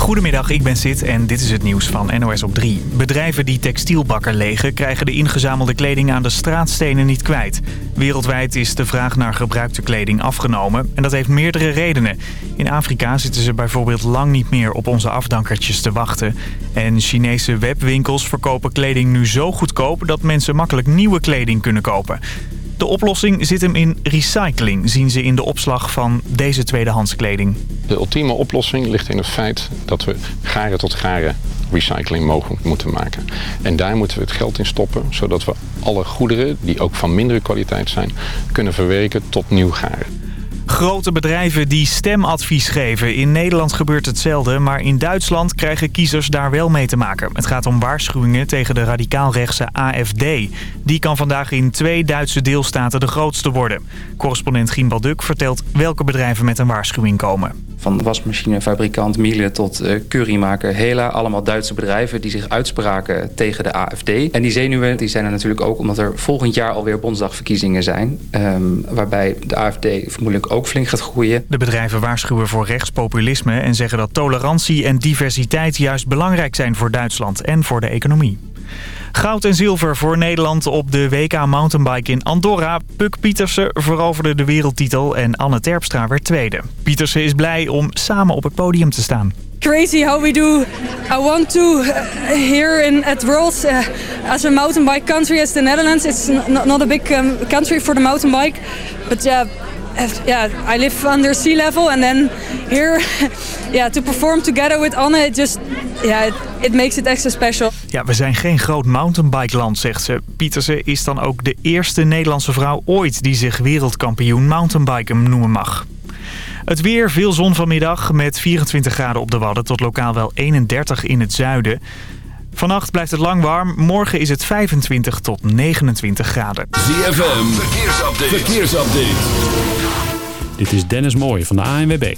Goedemiddag, ik ben Sid en dit is het nieuws van NOS op 3. Bedrijven die textielbakken legen krijgen de ingezamelde kleding aan de straatstenen niet kwijt. Wereldwijd is de vraag naar gebruikte kleding afgenomen en dat heeft meerdere redenen. In Afrika zitten ze bijvoorbeeld lang niet meer op onze afdankertjes te wachten. En Chinese webwinkels verkopen kleding nu zo goedkoop dat mensen makkelijk nieuwe kleding kunnen kopen. De oplossing zit hem in recycling, zien ze in de opslag van deze tweedehands kleding. De ultieme oplossing ligt in het feit dat we garen tot garen recycling mogelijk moeten maken. En daar moeten we het geld in stoppen, zodat we alle goederen, die ook van mindere kwaliteit zijn, kunnen verwerken tot nieuw garen. Grote bedrijven die stemadvies geven. In Nederland gebeurt hetzelfde, maar in Duitsland krijgen kiezers daar wel mee te maken. Het gaat om waarschuwingen tegen de radicaalrechtse AFD. Die kan vandaag in twee Duitse deelstaten de grootste worden. Correspondent Gien Balduk vertelt welke bedrijven met een waarschuwing komen. Van wasmachinefabrikant Miele tot uh, currymaker Hela. Allemaal Duitse bedrijven die zich uitspraken tegen de AFD. En die zenuwen die zijn er natuurlijk ook omdat er volgend jaar alweer Bondsdagverkiezingen zijn. Um, waarbij de AFD vermoedelijk ook flink gaat groeien. De bedrijven waarschuwen voor rechtspopulisme en zeggen dat tolerantie en diversiteit juist belangrijk zijn voor Duitsland en voor de economie. Goud en zilver voor Nederland op de WK Mountainbike in Andorra. Puk Pietersen veroverde de wereldtitel en Anne Terpstra werd tweede. Pietersen is blij om samen op het podium te staan. Crazy how we do. I want to uh, here in at Worlds uh, as a mountain bike country as the Netherlands. It's not a big um, country for the mountain bike, but yeah. Yeah, I live under sea level and then here yeah, to perform together with Anne, it just yeah, it, makes it extra special. Ja, we zijn geen groot mountainbike land, zegt ze. Pietersen is dan ook de eerste Nederlandse vrouw ooit die zich wereldkampioen mountainbiken noemen mag. Het weer, veel zon vanmiddag met 24 graden op de Wadden tot lokaal wel 31 in het zuiden. Vannacht blijft het lang warm. Morgen is het 25 tot 29 graden. ZFM, verkeersupdate. verkeersupdate. Dit is Dennis Mooij van de ANWB.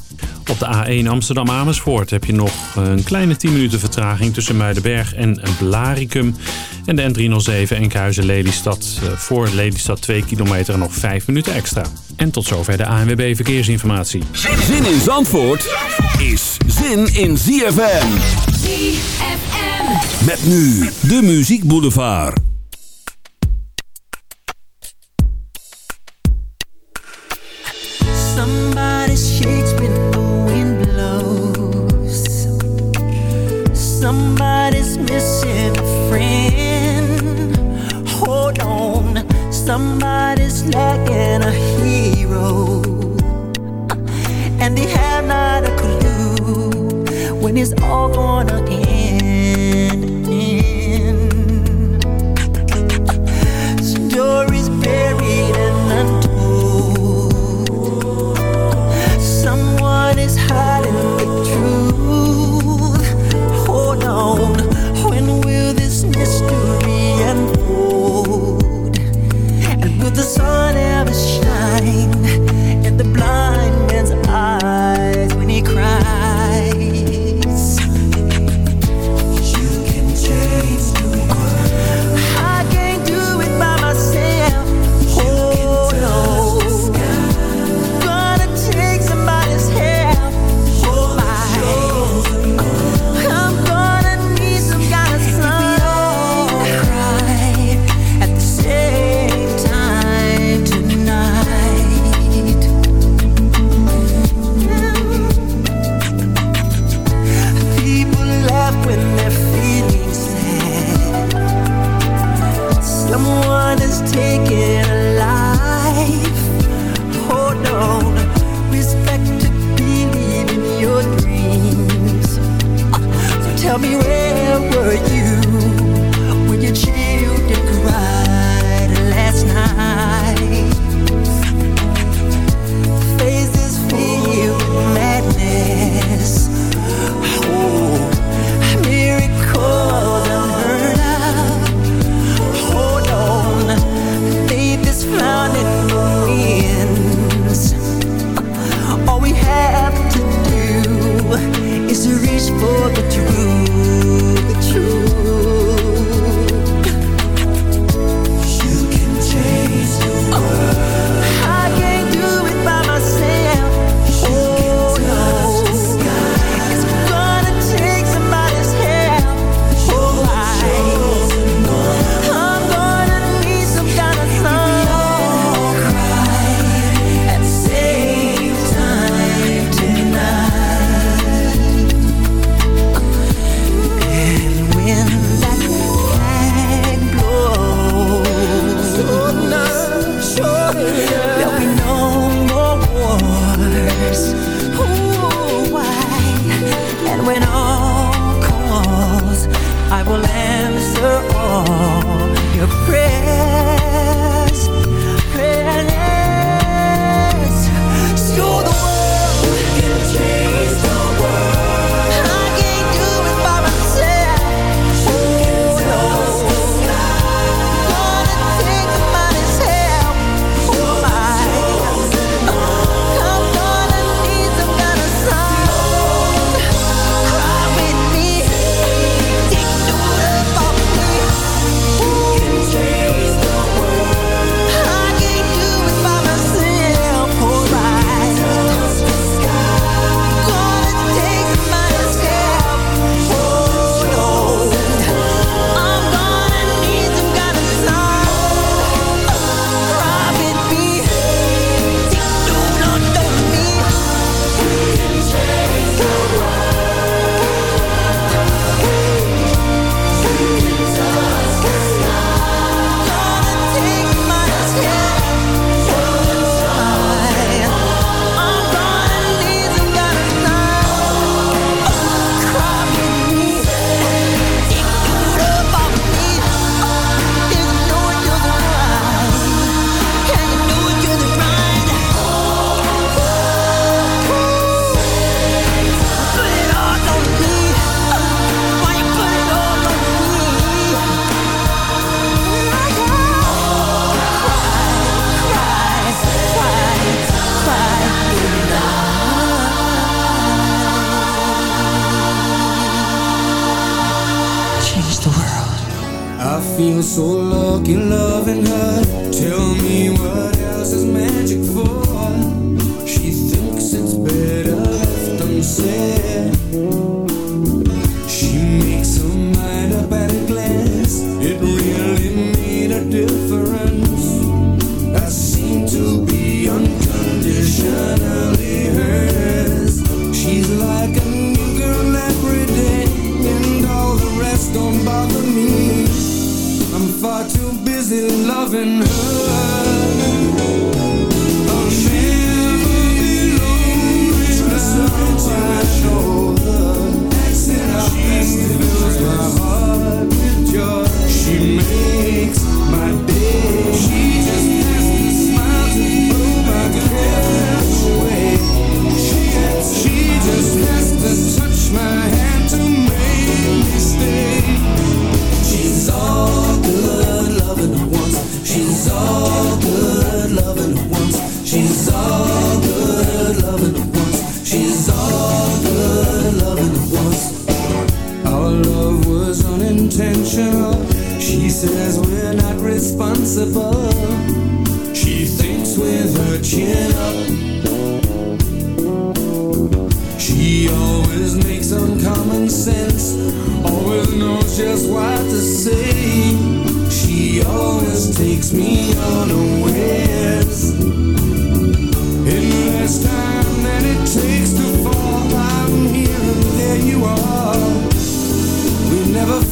Op de A1 Amsterdam-Amersfoort heb je nog een kleine 10 minuten vertraging tussen Muidenberg en Blaricum. En de N307 Enkhuizen-Lelystad eh, voor Lelystad 2 kilometer en nog 5 minuten extra. En tot zover de ANWB Verkeersinformatie. Zin in Zandvoort is zin in ZFM. ZFM. Met nu de Muziek Boulevard. Somebody shakes when the wind blows. Somebody's missing a friend. Hold on, somebody's lacking a hero. And they have not a clue when it's all gonna end. Amen. possible. She thinks with her chin up. She always makes uncommon sense, always knows just what to say. She always takes me unawares. In less time than it takes to fall, I'm here and there you are. We never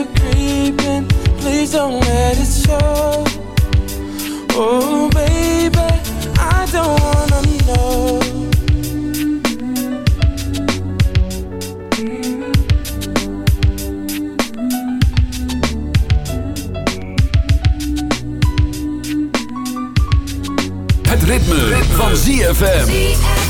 You're creeping, please don't let it show. Oh, baby, I don't wanna know. Het ritme, van ZFM.